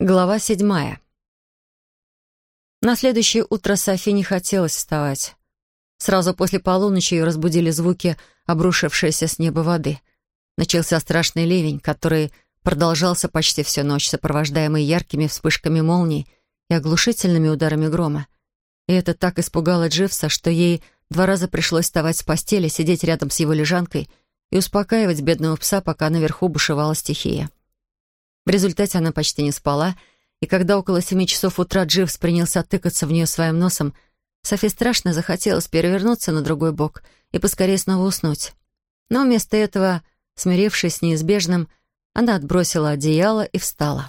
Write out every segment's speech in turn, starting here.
Глава седьмая. На следующее утро Софи не хотелось вставать. Сразу после полуночи ее разбудили звуки обрушившейся с неба воды. Начался страшный ливень, который продолжался почти всю ночь, сопровождаемый яркими вспышками молний и оглушительными ударами грома. И это так испугало Дживса, что ей два раза пришлось вставать с постели, сидеть рядом с его лежанкой и успокаивать бедного пса, пока наверху бушевала стихия. В результате она почти не спала, и когда около семи часов утра Дживс принялся тыкаться в нее своим носом, Софи страшно захотелось перевернуться на другой бок и поскорее снова уснуть. Но вместо этого, смирившись с неизбежным, она отбросила одеяло и встала.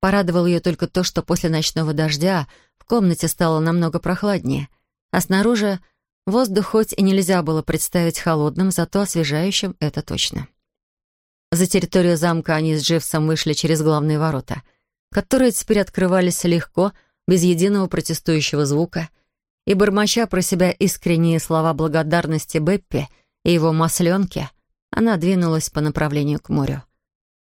Порадовало ее только то, что после ночного дождя в комнате стало намного прохладнее, а снаружи воздух хоть и нельзя было представить холодным, зато освежающим это точно. За территорию замка они с Дживсом вышли через главные ворота, которые теперь открывались легко, без единого протестующего звука, и, бормоча про себя искренние слова благодарности Беппи и его масленке, она двинулась по направлению к морю.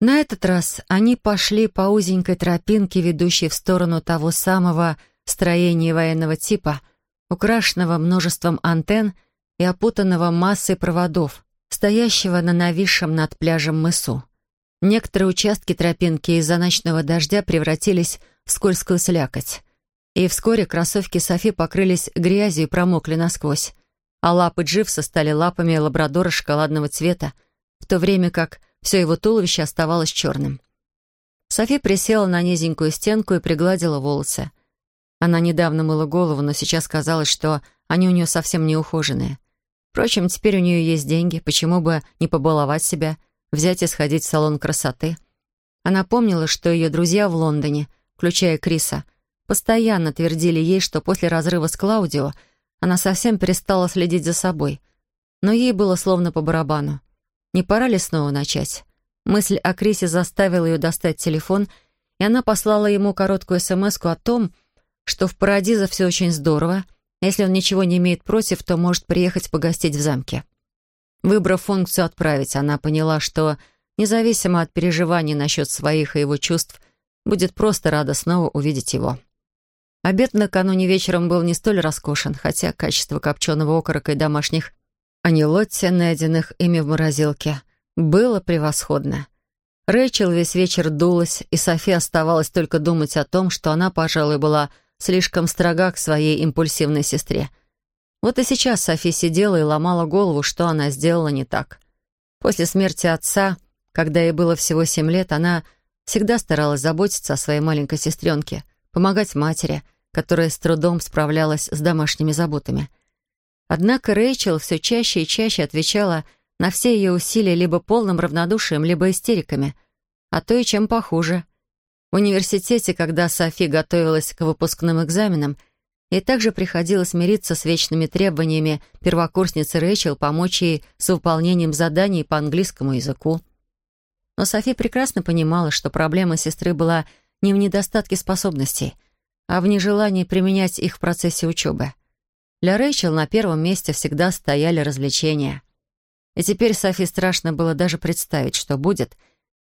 На этот раз они пошли по узенькой тропинке, ведущей в сторону того самого строения военного типа, украшенного множеством антенн и опутанного массой проводов, стоящего на нависшем над пляжем мысу. Некоторые участки тропинки из-за ночного дождя превратились в скользкую слякоть. И вскоре кроссовки Софи покрылись грязью и промокли насквозь, а лапы Дживса стали лапами лабрадора шоколадного цвета, в то время как все его туловище оставалось черным. Софи присела на низенькую стенку и пригладила волосы. Она недавно мыла голову, но сейчас казалось, что они у нее совсем не ухоженные. Впрочем, теперь у нее есть деньги, почему бы не побаловать себя, взять и сходить в салон красоты. Она помнила, что ее друзья в Лондоне, включая Криса, постоянно твердили ей, что после разрыва с Клаудио она совсем перестала следить за собой. Но ей было словно по барабану. Не пора ли снова начать? Мысль о Крисе заставила ее достать телефон, и она послала ему короткую смс о том, что в Парадизо все очень здорово, если он ничего не имеет против, то может приехать погостить в замке. Выбрав функцию «Отправить», она поняла, что, независимо от переживаний насчет своих и его чувств, будет просто рада снова увидеть его. Обед накануне вечером был не столь роскошен, хотя качество копченого окорока и домашних анилотти, найденных ими в морозилке, было превосходно. Рэйчел весь вечер дулась, и Софи оставалось только думать о том, что она, пожалуй, была слишком строга к своей импульсивной сестре. Вот и сейчас Софи сидела и ломала голову, что она сделала не так. После смерти отца, когда ей было всего семь лет, она всегда старалась заботиться о своей маленькой сестренке, помогать матери, которая с трудом справлялась с домашними заботами. Однако Рэйчел все чаще и чаще отвечала на все ее усилия либо полным равнодушием, либо истериками, а то и чем похуже — в университете, когда Софи готовилась к выпускным экзаменам, ей также приходилось мириться с вечными требованиями первокурсницы Рэйчел помочь ей с выполнением заданий по английскому языку. Но Софи прекрасно понимала, что проблема сестры была не в недостатке способностей, а в нежелании применять их в процессе учебы. Для Рэйчел на первом месте всегда стояли развлечения. И теперь Софи страшно было даже представить, что будет,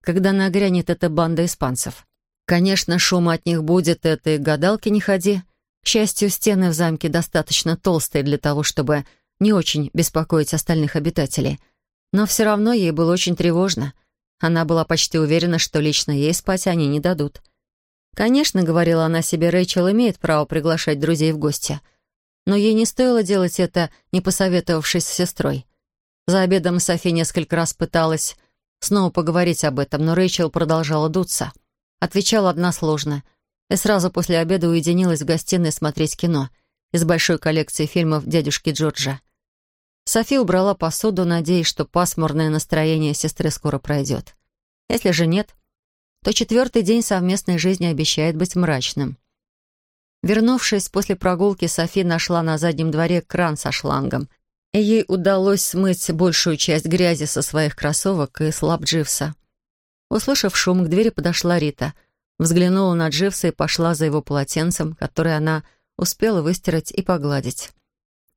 когда нагрянет эта банда испанцев. Конечно, шума от них будет, это и гадалки не ходи. К счастью, стены в замке достаточно толстые для того, чтобы не очень беспокоить остальных обитателей. Но все равно ей было очень тревожно. Она была почти уверена, что лично ей спать они не дадут. Конечно, говорила она себе, Рэйчел имеет право приглашать друзей в гости. Но ей не стоило делать это, не посоветовавшись с сестрой. За обедом Софи несколько раз пыталась снова поговорить об этом, но Рэйчел продолжала дуться. Отвечала односложно. И сразу после обеда уединилась в гостиной смотреть кино из большой коллекции фильмов дядюшки Джорджа. Софи убрала посуду, надеясь, что пасмурное настроение сестры скоро пройдет. Если же нет, то четвертый день совместной жизни обещает быть мрачным. Вернувшись после прогулки, Софи нашла на заднем дворе кран со шлангом, и ей удалось смыть большую часть грязи со своих кроссовок и слаб Дживса. Услышав шум, к двери подошла Рита, взглянула на Дживса и пошла за его полотенцем, которое она успела выстирать и погладить.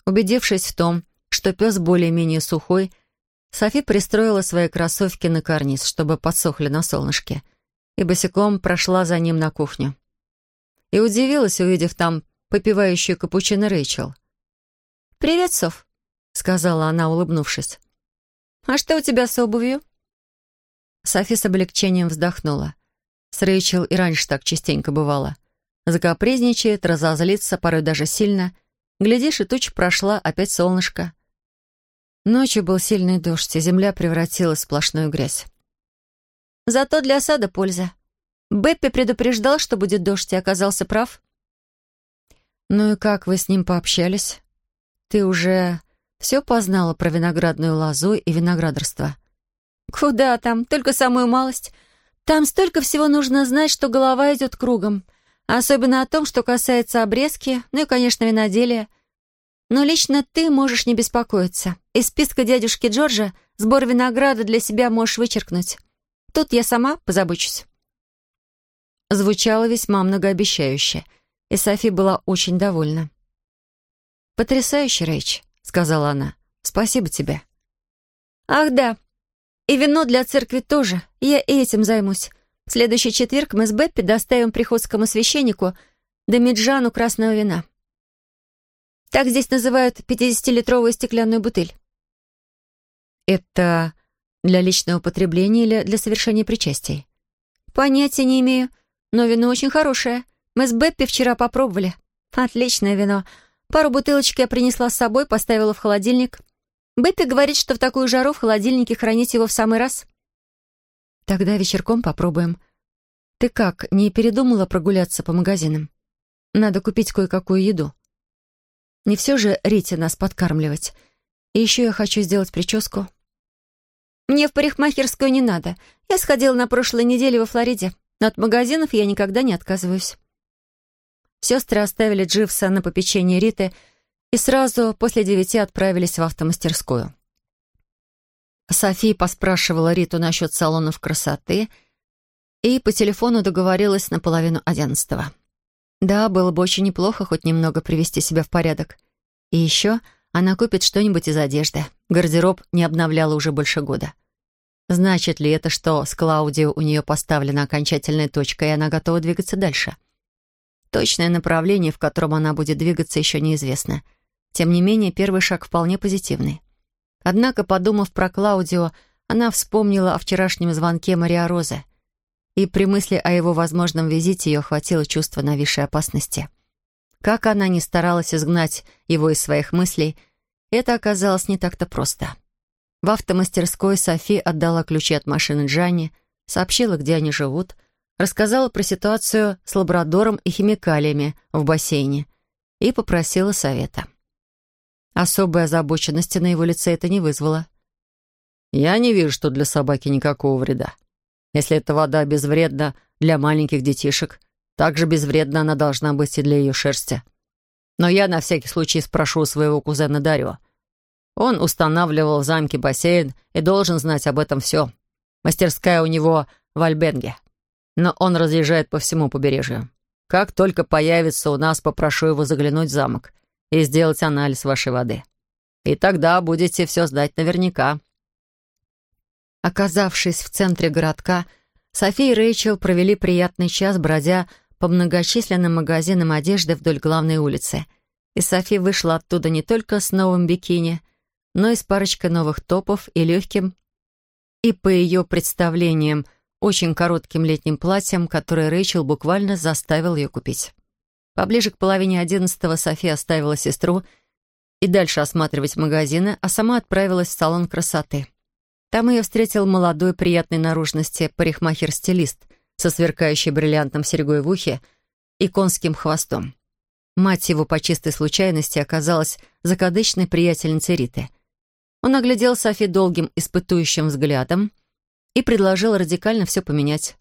Убедившись в том, что пес более-менее сухой, Софи пристроила свои кроссовки на карниз, чтобы подсохли на солнышке, и босиком прошла за ним на кухню. И удивилась, увидев там попивающую капучино Рэйчел. «Привет, Соф», — сказала она, улыбнувшись. «А что у тебя с обувью?» Софи с облегчением вздохнула. С Рэйчел и раньше так частенько бывало. Закапризничает, разозлится, порой даже сильно. Глядишь, и туча прошла, опять солнышко. Ночью был сильный дождь, и земля превратилась в сплошную грязь. Зато для сада польза. Беппи предупреждал, что будет дождь, и оказался прав. «Ну и как вы с ним пообщались? Ты уже все познала про виноградную лозу и виноградарство?» «Куда там? Только самую малость. Там столько всего нужно знать, что голова идет кругом. Особенно о том, что касается обрезки, ну и, конечно, виноделия. Но лично ты можешь не беспокоиться. Из списка дядюшки Джорджа сбор винограда для себя можешь вычеркнуть. Тут я сама позабочусь». Звучало весьма многообещающе, и Софи была очень довольна. «Потрясающе, Рэйч», — сказала она. «Спасибо тебе». «Ах да, и вино для церкви тоже. Я этим займусь. В следующий четверг мы с Беппи доставим приходскому священнику Дамиджану красного вина. Так здесь называют 50-литровую стеклянную бутыль». «Это для личного потребления или для совершения причастий? Понятия не имею, но вино очень хорошее. Мы с Беппи вчера попробовали. Отличное вино. Пару бутылочек я принесла с собой, поставила в холодильник. Беппи говорит, что в такую жару в холодильнике хранить его в самый раз. Тогда вечерком попробуем. Ты как, не передумала прогуляться по магазинам? Надо купить кое-какую еду. Не все же Рите нас подкармливать. И еще я хочу сделать прическу. Мне в парикмахерскую не надо. Я сходила на прошлой неделе во Флориде, но от магазинов я никогда не отказываюсь. Сестры оставили Дживса на попечение Риты и сразу после девяти отправились в автомастерскую. София поспрашивала Риту насчет салонов красоты и по телефону договорилась на половину одиннадцатого. Да, было бы очень неплохо хоть немного привести себя в порядок. И еще она купит что-нибудь из одежды. Гардероб не обновляла уже больше года. Значит ли это, что с Клаудио у нее поставлена окончательная точка, и она готова двигаться дальше? Точное направление, в котором она будет двигаться, еще неизвестно. Тем не менее, первый шаг вполне позитивный. Однако, подумав про Клаудио, она вспомнила о вчерашнем звонке Мария Розы. И при мысли о его возможном визите ее охватило чувство нависшей опасности — как она ни старалась изгнать его из своих мыслей, это оказалось не так-то просто. В автомастерской Софи отдала ключи от машины Джанни, сообщила, где они живут, рассказала про ситуацию с лабрадором и химикалиями в бассейне и попросила совета. Особой озабоченности на его лице это не вызвало. «Я не вижу, что для собаки никакого вреда. Если эта вода безвредна для маленьких детишек, также безвредна она должна быть и для ее шерсти. Но я на всякий случай спрошу своего кузена Дарио. Он устанавливал в замке бассейн и должен знать об этом все. Мастерская у него в Альбенге. Но он разъезжает по всему побережью. Как только появится у нас, попрошу его заглянуть в замок и сделать анализ вашей воды. И тогда будете все знать наверняка. Оказавшись в центре городка, София и Рэйчел провели приятный час, бродя по многочисленным магазинам одежды вдоль главной улицы. И Софи вышла оттуда не только с новым бикини, но и с парочкой новых топов и легким, и по ее представлениям, очень коротким летним платьем, которое Рэйчел буквально заставил ее купить. Поближе к половине одиннадцатого Софи оставила сестру и дальше осматривать магазины, а сама отправилась в салон красоты. Там ее встретил молодой приятной наружности парикмахер-стилист — со сверкающей бриллиантом серьгой в ухе и конским хвостом. Мать его по чистой случайности оказалась закадычной приятельницей Риты. Он оглядел Софи долгим испытующим взглядом и предложил радикально все поменять.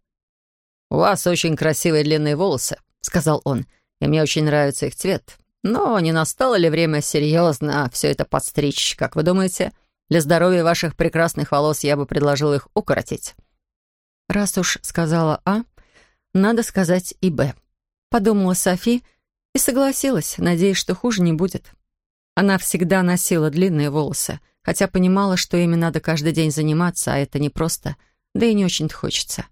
«У вас очень красивые длинные волосы», — сказал он, «и мне очень нравится их цвет. Но не настало ли время серьезно все это подстричь, как вы думаете? Для здоровья ваших прекрасных волос я бы предложил их укоротить». Раз уж сказала А, надо сказать и Б. Подумала Софи и согласилась, надеясь, что хуже не будет. Она всегда носила длинные волосы, хотя понимала, что ими надо каждый день заниматься, а это непросто, да и не очень-то хочется.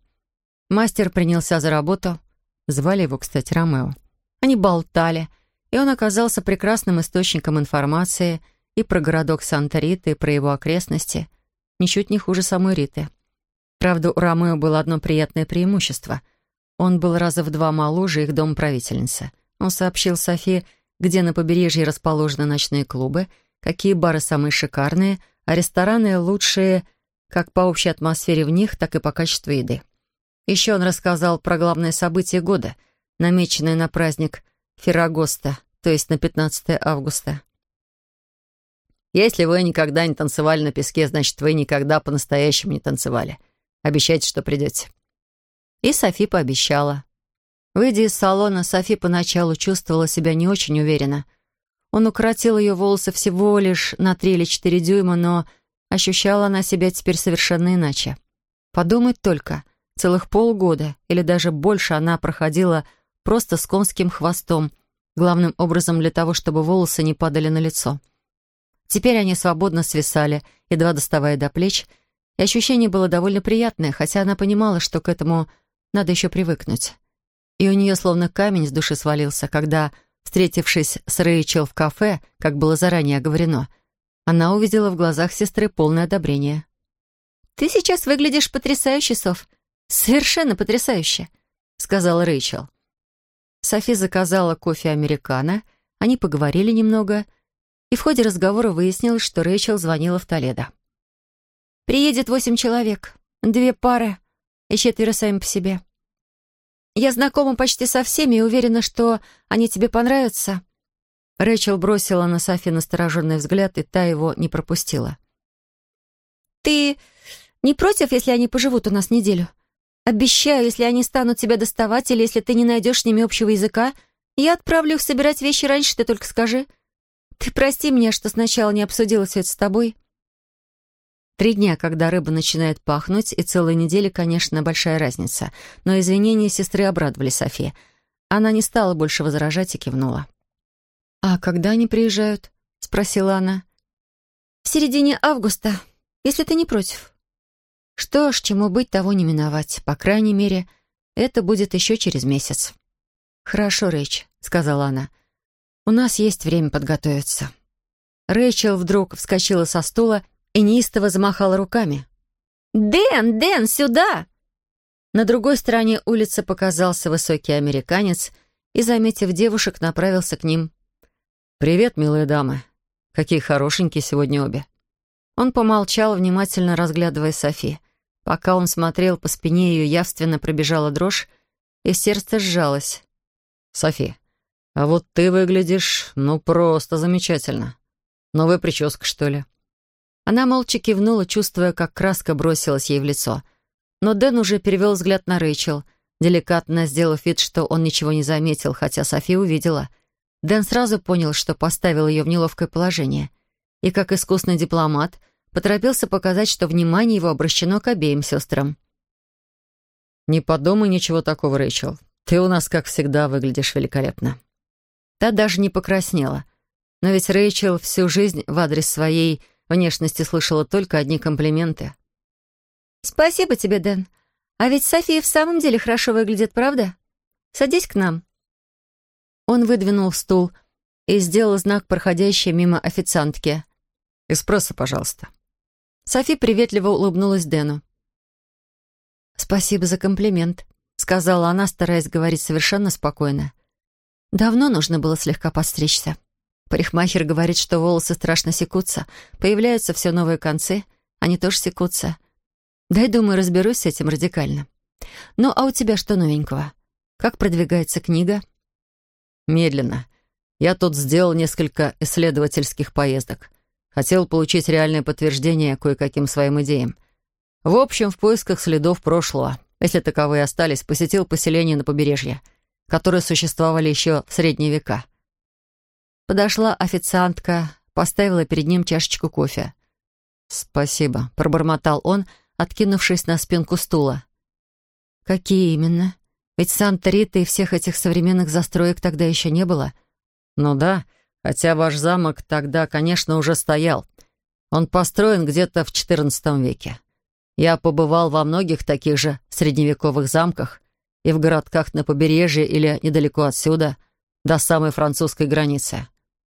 Мастер принялся за работу. Звали его, кстати, Ромео. Они болтали, и он оказался прекрасным источником информации и про городок Санта-Рита, и про его окрестности. Ничуть не хуже самой Риты. Правда, у Ромео было одно приятное преимущество. Он был раза в два моложе их домоправительницы. Он сообщил Софии, где на побережье расположены ночные клубы, какие бары самые шикарные, а рестораны лучшие как по общей атмосфере в них, так и по качеству еды. Еще он рассказал про главное событие года, намеченное на праздник Феррагоста, то есть на 15 августа. «Если вы никогда не танцевали на песке, значит, вы никогда по-настоящему не танцевали», Обещайте, что придете». И Софи пообещала. Выйдя из салона, Софи поначалу чувствовала себя не очень уверенно. Он укоротил ее волосы всего лишь на три или четыре дюйма, но ощущала она себя теперь совершенно иначе. Подумать только, целых полгода или даже больше она проходила просто с конским хвостом, главным образом для того, чтобы волосы не падали на лицо. Теперь они свободно свисали, едва доставая до плеч — и ощущение было довольно приятное, хотя она понимала, что к этому надо еще привыкнуть. И у нее словно камень с души свалился, когда, встретившись с Рэйчел в кафе, как было заранее оговорено, она увидела в глазах сестры полное одобрение. «Ты сейчас выглядишь потрясающе, Соф. Совершенно потрясающе», — сказала Рэйчел. Софи заказала кофе американо, они поговорили немного, и в ходе разговора выяснилось, что Рэйчел звонила в Толедо. Приедет восемь человек, две пары и четверо сами по себе. Я знакома почти со всеми и уверена, что они тебе понравятся». Рэйчел бросила на Софи настороженный взгляд, и та его не пропустила. «Ты не против, если они поживут у нас неделю? Обещаю, если они станут тебя доставать или если ты не найдешь с ними общего языка, я отправлю их собирать вещи раньше, ты только скажи. Ты прости меня, что сначала не обсудила все это с тобой». Три дня, когда рыба начинает пахнуть, и целые недели, конечно, большая разница. Но извинения сестры обрадовали Софи. Она не стала больше возражать и кивнула. «А когда они приезжают?» — спросила она. «В середине августа, если ты не против». «Что ж, чему быть, того не миновать. По крайней мере, это будет еще через месяц». «Хорошо, Рэйч», — сказала она. «У нас есть время подготовиться». Рэйчел вдруг вскочила со стула и неистово замахала руками. «Дэн, Дэн, сюда!» На другой стороне улицы показался высокий американец и, заметив девушек, направился к ним. «Привет, милые дамы. Какие хорошенькие сегодня обе». Он помолчал, внимательно разглядывая Софи. Пока он смотрел, по спине ее явственно пробежала дрожь, и сердце сжалось. «Софи, а вот ты выглядишь, ну, просто замечательно. Новая прическа, что ли?» Она молча кивнула, чувствуя, как краска бросилась ей в лицо. Но Дэн уже перевел взгляд на Рэйчел, деликатно сделав вид, что он ничего не заметил, хотя Софи увидела. Дэн сразу понял, что поставил ее в неловкое положение. И, как искусный дипломат, поторопился показать, что внимание его обращено к обеим сестрам. «Не подумай ничего такого, Рэйчел. Ты у нас, как всегда, выглядишь великолепно». Та даже не покраснела. Но ведь Рэйчел всю жизнь в адрес своей внешности слышала только одни комплименты. «Спасибо тебе, Дэн. А ведь София в самом деле хорошо выглядит, правда? Садись к нам». Он выдвинул стул и сделал знак проходящей мимо официантки. «Эспрессо, пожалуйста». Софи приветливо улыбнулась Дэну. «Спасибо за комплимент», — сказала она, стараясь говорить совершенно спокойно. «Давно нужно было слегка подстричься». Парикмахер говорит, что волосы страшно секутся. Появляются все новые концы, они тоже секутся. Дай, думаю, разберусь с этим радикально. Ну, а у тебя что новенького? Как продвигается книга? Медленно. Я тут сделал несколько исследовательских поездок. Хотел получить реальное подтверждение кое-каким своим идеям. В общем, в поисках следов прошлого, если таковые остались, посетил поселение на побережье, которые существовали еще в средние века. Подошла официантка, поставила перед ним чашечку кофе. «Спасибо», — пробормотал он, откинувшись на спинку стула. «Какие именно? Ведь Санта-Рита и всех этих современных застроек тогда еще не было». «Ну да, хотя ваш замок тогда, конечно, уже стоял. Он построен где-то в XIV веке. Я побывал во многих таких же средневековых замках и в городках на побережье или недалеко отсюда, до самой французской границы.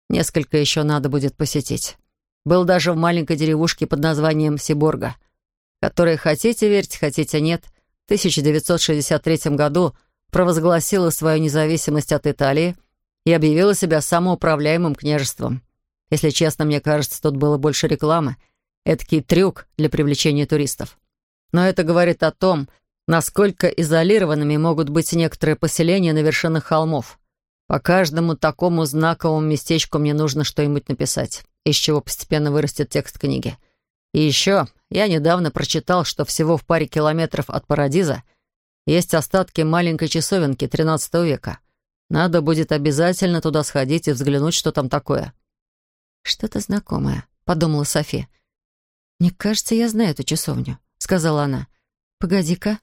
Несколько еще надо будет посетить. Был даже в маленькой деревушке под названием Сиборга, которая, хотите верьте, хотите нет, в 1963 году провозгласила свою независимость от Италии и объявила себя самоуправляемым княжеством. Если честно, мне кажется, тут было больше рекламы. Эдакий трюк для привлечения туристов. Но это говорит о том, насколько изолированными могут быть некоторые поселения на вершинах холмов. По каждому такому знаковому местечку мне нужно что-нибудь написать, из чего постепенно вырастет текст книги. И еще я недавно прочитал, что всего в паре километров от Парадиза есть остатки маленькой часовенки XIII века. Надо будет обязательно туда сходить и взглянуть, что там такое. «Что-то знакомое», — подумала Софи. «Мне кажется, я знаю эту часовню», — сказала она. «Погоди-ка».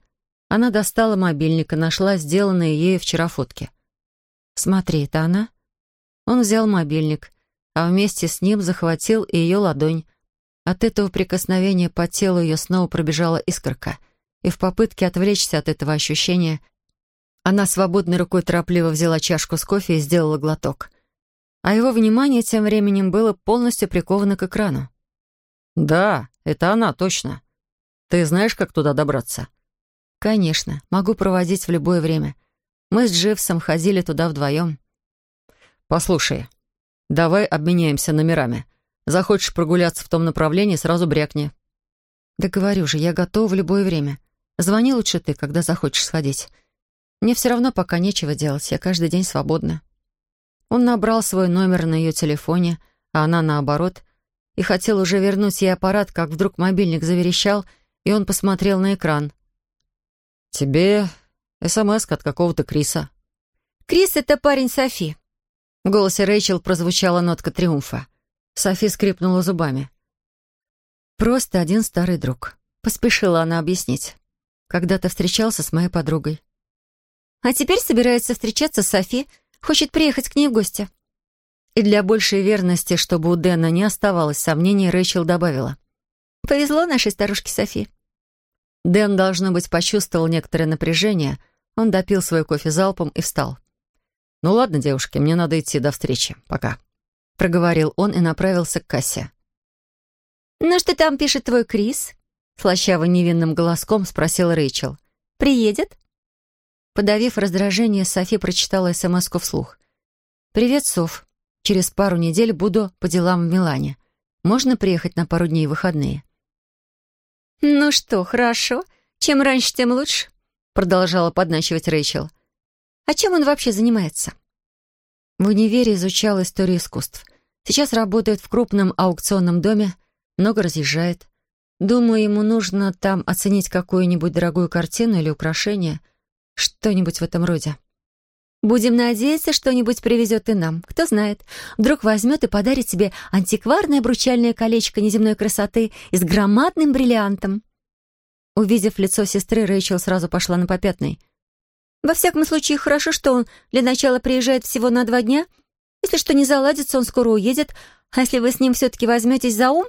Она достала мобильник и нашла сделанные ею вчера фотки. «Смотри, это она?» Он взял мобильник, а вместе с ним захватил и ее ладонь. От этого прикосновения по телу ее снова пробежала искорка, и в попытке отвлечься от этого ощущения она свободной рукой торопливо взяла чашку с кофе и сделала глоток. А его внимание тем временем было полностью приковано к экрану. «Да, это она, точно. Ты знаешь, как туда добраться?» «Конечно. Могу проводить в любое время. Мы с Дживсом ходили туда вдвоем». «Послушай, давай обменяемся номерами. Захочешь прогуляться в том направлении, сразу брякни». «Да говорю же, я готова в любое время. Звони лучше ты, когда захочешь сходить. Мне все равно пока нечего делать, я каждый день свободна». Он набрал свой номер на ее телефоне, а она наоборот, и хотел уже вернуть ей аппарат, как вдруг мобильник заверещал, и он посмотрел на экран. «Тебе смс от какого-то Криса». «Крис — это парень Софи». В голосе Рэйчел прозвучала нотка триумфа. Софи скрипнула зубами. «Просто один старый друг», — поспешила она объяснить. «Когда-то встречался с моей подругой». «А теперь собирается встречаться с Софи, хочет приехать к ней в гости». И для большей верности, чтобы у Дэна не оставалось сомнений, Рэйчел добавила. «Повезло нашей старушке Софи». Дэн, должно быть, почувствовал некоторое напряжение. Он допил свой кофе залпом и встал. «Ну ладно, девушки, мне надо идти до встречи. Пока», — проговорил он и направился к кассе. «Ну что там пишет твой Крис?» — слащаво невинным голоском спросил Рэйчел. «Приедет?» Подавив раздражение, Софи прочитала смс вслух. «Привет, Соф. Через пару недель буду по делам в Милане. Можно приехать на пару дней выходные?» «Ну что, хорошо. Чем раньше, тем лучше», — продолжала подначивать Рэйчел. «А чем он вообще занимается?» В универе изучал историю искусств. Сейчас работает в крупном аукционном доме, много разъезжает. Думаю, ему нужно там оценить какую-нибудь дорогую картину или украшение, что-нибудь в этом роде. Будем надеяться, что-нибудь привезет и нам. Кто знает, вдруг возьмет и подарит тебе антикварное обручальное колечко неземной красоты и с громадным бриллиантом. Увидев лицо сестры, Рэйчел сразу пошла на попятный. Во всяком случае, хорошо, что он для начала приезжает всего на два дня. Если что не заладится, он скоро уедет. А если вы с ним все-таки возьметесь за ум,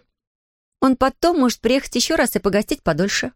он потом может приехать еще раз и погостить подольше.